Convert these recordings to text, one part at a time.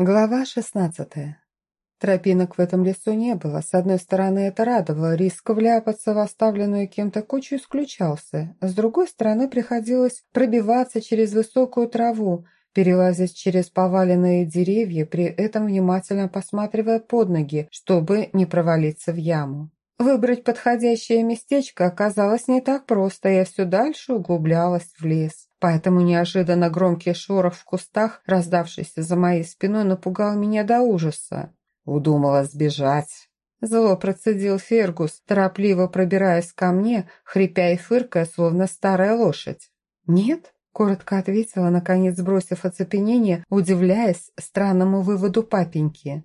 Глава шестнадцатая. Тропинок в этом лесу не было. С одной стороны, это радовало, риск вляпаться в оставленную кем-то кучу исключался. С другой стороны, приходилось пробиваться через высокую траву, перелазить через поваленные деревья, при этом внимательно посматривая под ноги, чтобы не провалиться в яму. Выбрать подходящее местечко оказалось не так просто, я все дальше углублялась в лес. Поэтому неожиданно громкий шорох в кустах, раздавшийся за моей спиной, напугал меня до ужаса. Удумала сбежать. Зло процедил Фергус, торопливо пробираясь ко мне, хрипя и фыркая, словно старая лошадь. «Нет?» – коротко ответила, наконец сбросив оцепенение, удивляясь странному выводу папеньки.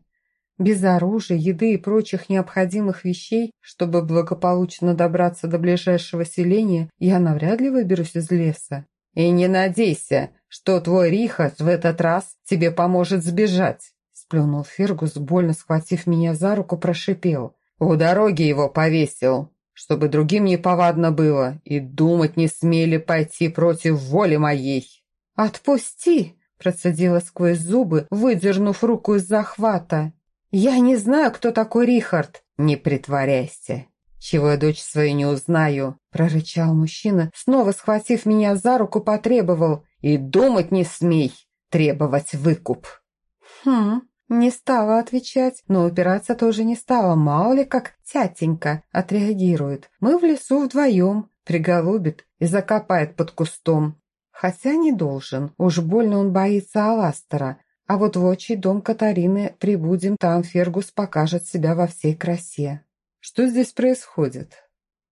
Без оружия, еды и прочих необходимых вещей, чтобы благополучно добраться до ближайшего селения, я навряд ли выберусь из леса. И не надейся, что твой Рихард в этот раз тебе поможет сбежать. Сплюнул Фергус, больно схватив меня за руку, прошипел. У дороги его повесил, чтобы другим не повадно было, и думать не смели пойти против воли моей. «Отпусти!» – процедила сквозь зубы, выдернув руку из захвата. «Я не знаю, кто такой Рихард». «Не притворяйся. Чего я дочь свою не узнаю», – прорычал мужчина, снова схватив меня за руку, потребовал. «И думать не смей требовать выкуп». «Хм, не стала отвечать, но упираться тоже не стала, мало ли как тятенька отреагирует. Мы в лесу вдвоем, приголубит и закопает под кустом. Хотя не должен, уж больно он боится Аластера, а вот в отчий дом Катарины прибудем, там Фергус покажет себя во всей красе. Что здесь происходит?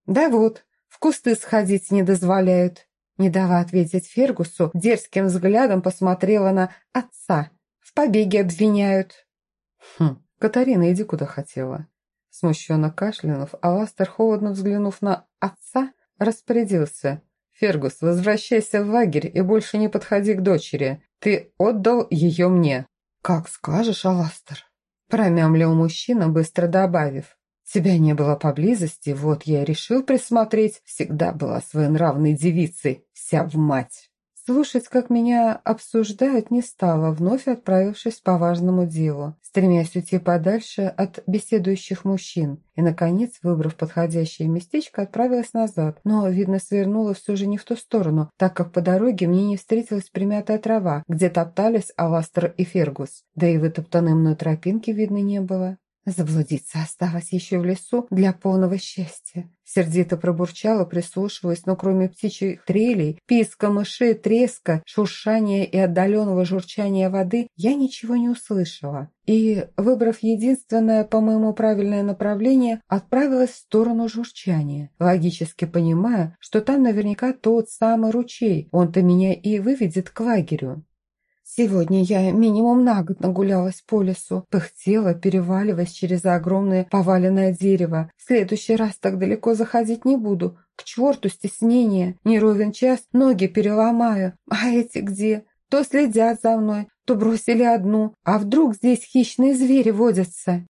Да вот, в кусты сходить не дозволяют. Не дала ответить Фергусу, дерзким взглядом посмотрела на отца. В побеге обвиняют. Хм, Катарина, иди куда хотела. Смущенно кашлянув, Аластер, холодно взглянув на отца, распорядился. «Фергус, возвращайся в лагерь и больше не подходи к дочери. Ты отдал ее мне». «Как скажешь, Аластер», – промямлил мужчина, быстро добавив. «Тебя не было поблизости, вот я решил присмотреть. Всегда была своенравной девицей, вся в мать». Слушать, как меня обсуждают, не стала, вновь отправившись по важному делу, стремясь уйти подальше от беседующих мужчин. И, наконец, выбрав подходящее местечко, отправилась назад, но, видно, свернула все же не в ту сторону, так как по дороге мне не встретилась примятая трава, где топтались Аластер и Фергус, да и вытоптанной мной тропинки видно не было. Заблудиться осталось еще в лесу для полного счастья. Сердито пробурчала, прислушиваясь, но кроме птичьих трелей, писка мыши, треска, шуршания и отдаленного журчания воды, я ничего не услышала. И, выбрав единственное, по-моему, правильное направление, отправилась в сторону журчания, логически понимая, что там наверняка тот самый ручей, он-то меня и выведет к лагерю. Сегодня я минимум на год нагулялась по лесу, пыхтела, переваливаясь через огромное поваленное дерево. В следующий раз так далеко заходить не буду. К черту стеснение. Не ровен час, ноги переломаю. А эти где? То следят за мной, то бросили одну. А вдруг здесь хищные звери водятся?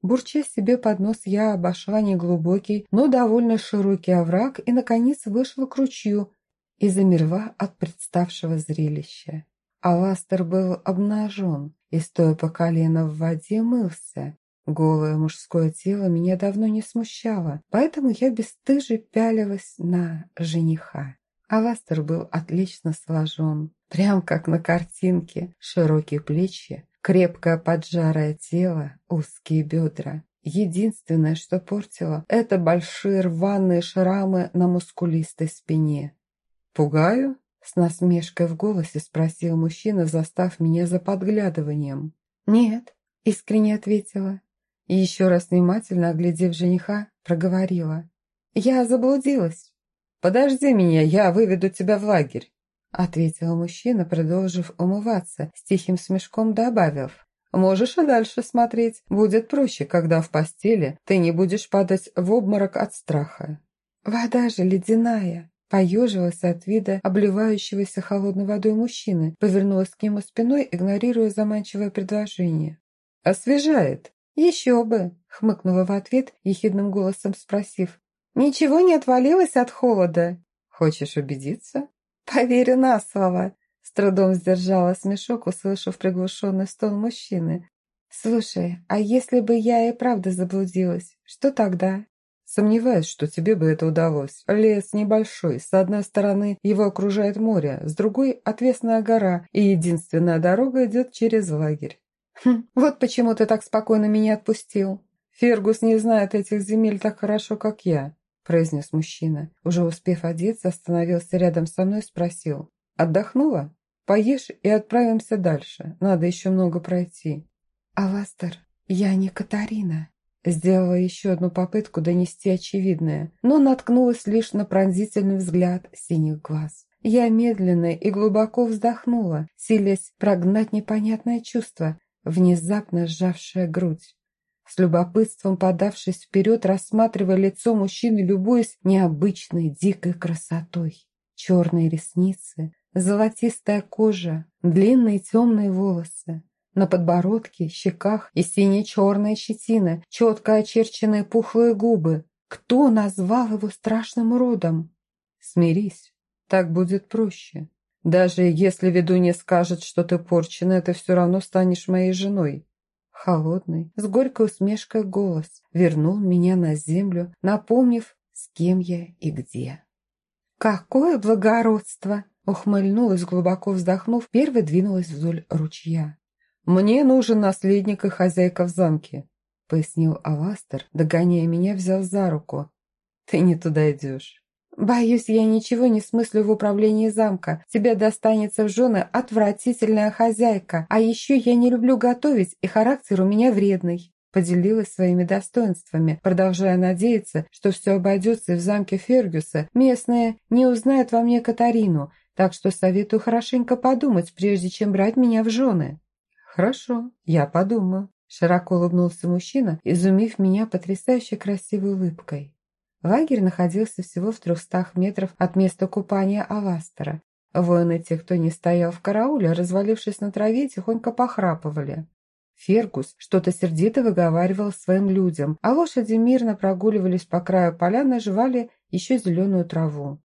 Бурча себе под нос, я обошла неглубокий, но довольно широкий овраг и, наконец, вышла к ручью и замерла от представшего зрелища. Аластер был обнажен и, стоя по колено в воде, мылся. Голое мужское тело меня давно не смущало, поэтому я бесстыже пялилась на жениха. Аластер был отлично сложен, прям как на картинке, широкие плечи, крепкое поджарое тело, узкие бедра. Единственное, что портило, это большие рваные шрамы на мускулистой спине. «Пугаю?» С насмешкой в голосе спросил мужчина, застав меня за подглядыванием. «Нет», — искренне ответила. И еще раз внимательно оглядев жениха, проговорила. «Я заблудилась». «Подожди меня, я выведу тебя в лагерь», — ответил мужчина, продолжив умываться, с тихим смешком добавив. «Можешь и дальше смотреть. Будет проще, когда в постели ты не будешь падать в обморок от страха». «Вода же ледяная», Поежилась от вида обливающегося холодной водой мужчины, повернулась к нему спиной, игнорируя заманчивое предложение. «Освежает!» «Еще бы!» — хмыкнула в ответ, ехидным голосом спросив. «Ничего не отвалилось от холода?» «Хочешь убедиться?» «Поверю на слово!» С трудом сдержала смешок, услышав приглушенный стон мужчины. «Слушай, а если бы я и правда заблудилась, что тогда?» Сомневаюсь, что тебе бы это удалось. Лес небольшой, с одной стороны его окружает море, с другой – отвесная гора, и единственная дорога идет через лагерь. Хм, вот почему ты так спокойно меня отпустил. Фергус не знает этих земель так хорошо, как я, произнес мужчина. Уже успев одеться, остановился рядом со мной и спросил. Отдохнула? Поешь и отправимся дальше. Надо еще много пройти. Аластер, я не Катарина. Сделала еще одну попытку донести очевидное, но наткнулась лишь на пронзительный взгляд синих глаз. Я медленно и глубоко вздохнула, силясь прогнать непонятное чувство, внезапно сжавшее грудь. С любопытством подавшись вперед, рассматривая лицо мужчины, любуясь необычной дикой красотой. Черные ресницы, золотистая кожа, длинные темные волосы. На подбородке, щеках и сине-черная щетина, четко очерченные пухлые губы. Кто назвал его страшным уродом? Смирись, так будет проще. Даже если ведунья скажет, что ты порчена, ты все равно станешь моей женой. Холодный, с горькой усмешкой голос вернул меня на землю, напомнив, с кем я и где. «Какое благородство!» Ухмыльнулась, глубоко вздохнув, первой двинулась вдоль ручья. «Мне нужен наследник и хозяйка в замке», — пояснил Аластер, догоняя меня, взял за руку. «Ты не туда идешь». «Боюсь, я ничего не смыслю в управлении замка. Тебе достанется в жены отвратительная хозяйка. А еще я не люблю готовить, и характер у меня вредный». Поделилась своими достоинствами, продолжая надеяться, что все обойдется и в замке Фергюса местные не узнают во мне Катарину, так что советую хорошенько подумать, прежде чем брать меня в жены. «Хорошо, я подумаю», – широко улыбнулся мужчина, изумив меня потрясающе красивой улыбкой. Лагерь находился всего в трехстах метров от места купания Аластера. Воины, те, кто не стоял в карауле, развалившись на траве, тихонько похрапывали. Фергус что-то сердито выговаривал своим людям, а лошади мирно прогуливались по краю поляны, жевали еще зеленую траву.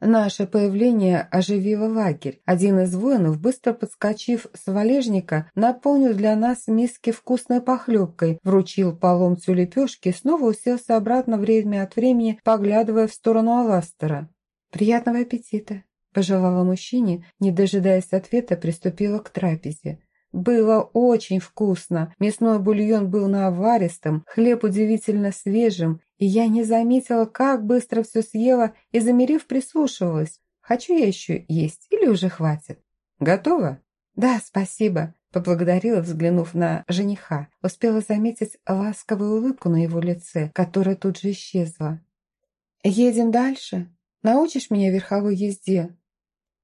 Наше появление оживило лагерь. Один из воинов, быстро подскочив с валежника, наполнил для нас миски вкусной похлебкой, вручил по ломтю лепешки и снова уселся обратно время от времени, поглядывая в сторону Аластера. «Приятного аппетита!» – пожелала мужчине, не дожидаясь ответа, приступила к трапезе. Было очень вкусно. Мясной бульон был наваристым, хлеб удивительно свежим, и я не заметила, как быстро все съела и, замерив, прислушивалась. Хочу я еще есть или уже хватит? Готово? Да, спасибо. Поблагодарила, взглянув на жениха. Успела заметить ласковую улыбку на его лице, которая тут же исчезла. «Едем дальше? Научишь меня верховой езде?»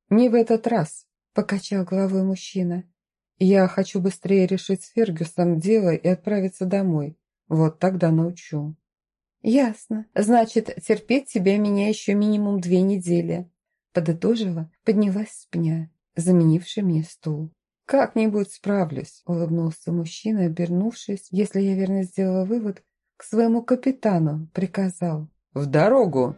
«Не в этот раз», — покачал головой мужчина. Я хочу быстрее решить с Фергюсом дело и отправиться домой. Вот тогда научу». «Ясно. Значит, терпеть тебе меня еще минимум две недели». Подытожила, поднялась с пня, заменивший мне стул. «Как-нибудь справлюсь», — улыбнулся мужчина, обернувшись, если я верно сделала вывод, к своему капитану приказал. «В дорогу!»